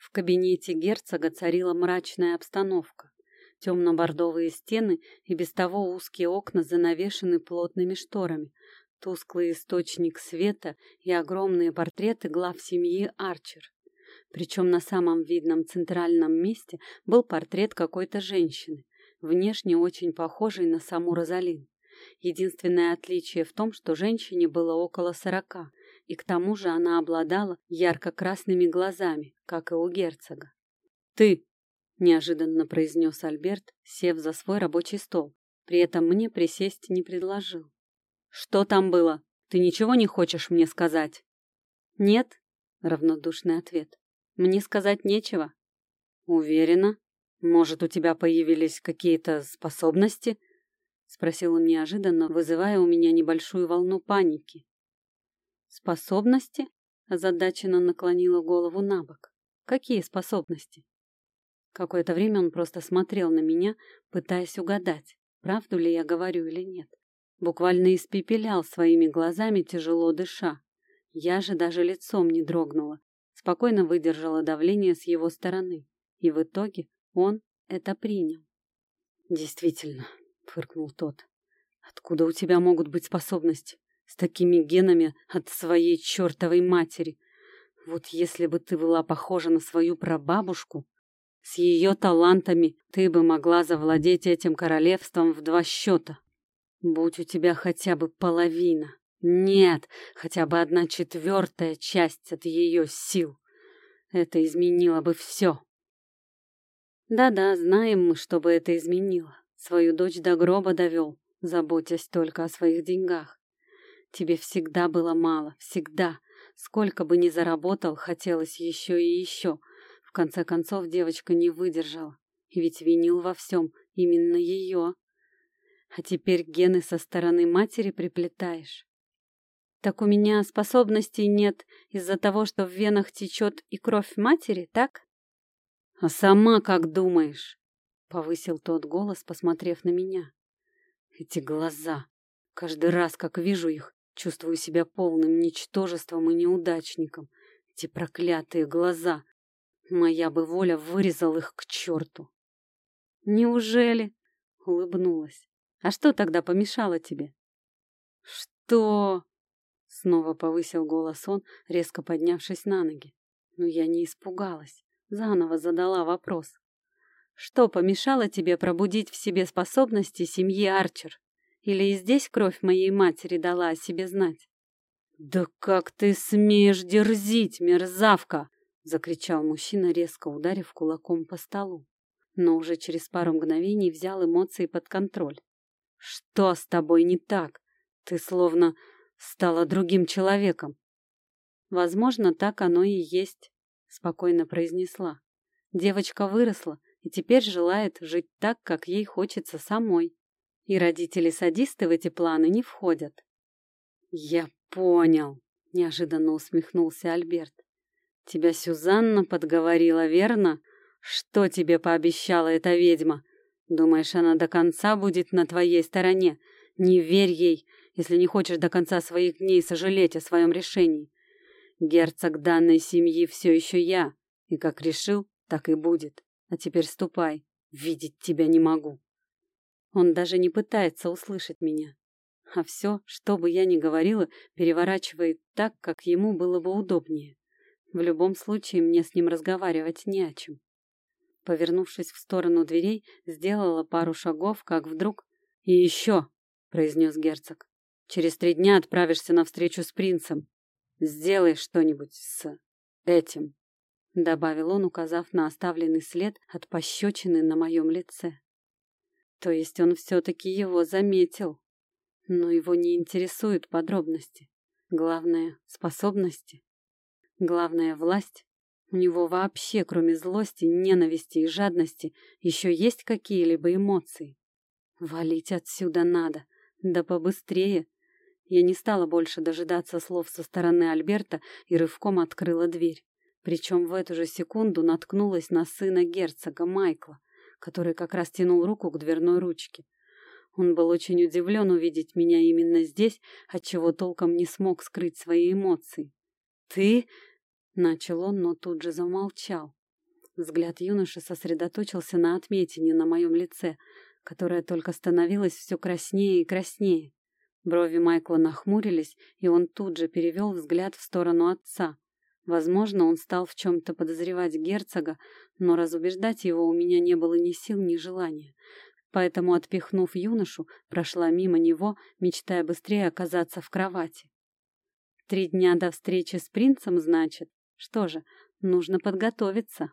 В кабинете герцога царила мрачная обстановка. Темно-бордовые стены и без того узкие окна занавешены плотными шторами, тусклый источник света и огромные портреты глав семьи Арчер. Причем на самом видном центральном месте был портрет какой-то женщины, внешне очень похожей на саму Розалин. Единственное отличие в том, что женщине было около сорока, и к тому же она обладала ярко-красными глазами, как и у герцога. «Ты!» — неожиданно произнес Альберт, сев за свой рабочий стол. При этом мне присесть не предложил. «Что там было? Ты ничего не хочешь мне сказать?» «Нет», — равнодушный ответ. «Мне сказать нечего». «Уверена? Может, у тебя появились какие-то способности?» — спросил он неожиданно, вызывая у меня небольшую волну паники. «Способности?» — озадаченно наклонила голову на бок. «Какие способности?» Какое-то время он просто смотрел на меня, пытаясь угадать, правду ли я говорю или нет. Буквально испепелял своими глазами, тяжело дыша. Я же даже лицом не дрогнула, спокойно выдержала давление с его стороны. И в итоге он это принял. «Действительно», — фыркнул тот, — «откуда у тебя могут быть способности? С такими генами от своей чертовой матери. Вот если бы ты была похожа на свою прабабушку, с ее талантами ты бы могла завладеть этим королевством в два счета». Будь у тебя хотя бы половина. Нет, хотя бы одна четвертая часть от ее сил. Это изменило бы все. Да-да, знаем мы, что бы это изменило. Свою дочь до гроба довел, заботясь только о своих деньгах. Тебе всегда было мало, всегда. Сколько бы ни заработал, хотелось еще и еще. В конце концов девочка не выдержала. И ведь винил во всем именно ее. А теперь гены со стороны матери приплетаешь. Так у меня способностей нет из-за того, что в венах течет и кровь матери, так? А сама как думаешь? Повысил тот голос, посмотрев на меня. Эти глаза. Каждый раз, как вижу их, чувствую себя полным ничтожеством и неудачником. Эти проклятые глаза. Моя бы воля вырезал их к черту. Неужели? Улыбнулась. А что тогда помешало тебе? Что? Снова повысил голос он, резко поднявшись на ноги. Но я не испугалась. Заново задала вопрос. Что помешало тебе пробудить в себе способности семьи Арчер? Или и здесь кровь моей матери дала о себе знать? «Да как ты смеешь дерзить, мерзавка!» — закричал мужчина, резко ударив кулаком по столу. Но уже через пару мгновений взял эмоции под контроль. Что с тобой не так? Ты словно стала другим человеком. Возможно, так оно и есть, спокойно произнесла. Девочка выросла и теперь желает жить так, как ей хочется самой. И родители-садисты в эти планы не входят. Я понял, неожиданно усмехнулся Альберт. Тебя Сюзанна подговорила, верно? Что тебе пообещала эта ведьма? Думаешь, она до конца будет на твоей стороне? Не верь ей, если не хочешь до конца своих дней сожалеть о своем решении. Герцог данной семьи все еще я, и как решил, так и будет. А теперь ступай, видеть тебя не могу. Он даже не пытается услышать меня. А все, что бы я ни говорила, переворачивает так, как ему было бы удобнее. В любом случае, мне с ним разговаривать не о чем. Повернувшись в сторону дверей, сделала пару шагов, как вдруг... «И еще!» — произнес герцог. «Через три дня отправишься на встречу с принцем. Сделай что-нибудь с этим», — добавил он, указав на оставленный след от пощечины на моем лице. То есть он все-таки его заметил. Но его не интересуют подробности. Главное — способности. Главное — власть у него вообще, кроме злости, ненависти и жадности, еще есть какие-либо эмоции. Валить отсюда надо. Да побыстрее. Я не стала больше дожидаться слов со стороны Альберта и рывком открыла дверь. Причем в эту же секунду наткнулась на сына герцога Майкла, который как раз тянул руку к дверной ручке. Он был очень удивлен увидеть меня именно здесь, отчего толком не смог скрыть свои эмоции. «Ты...» Начал он, но тут же замолчал. Взгляд юноши сосредоточился на отметине на моем лице, которая только становилась все краснее и краснее. Брови Майкла нахмурились, и он тут же перевел взгляд в сторону отца. Возможно, он стал в чем-то подозревать герцога, но разубеждать его у меня не было ни сил, ни желания. Поэтому, отпихнув юношу, прошла мимо него, мечтая быстрее оказаться в кровати. Три дня до встречи с принцем, значит? Что же, нужно подготовиться.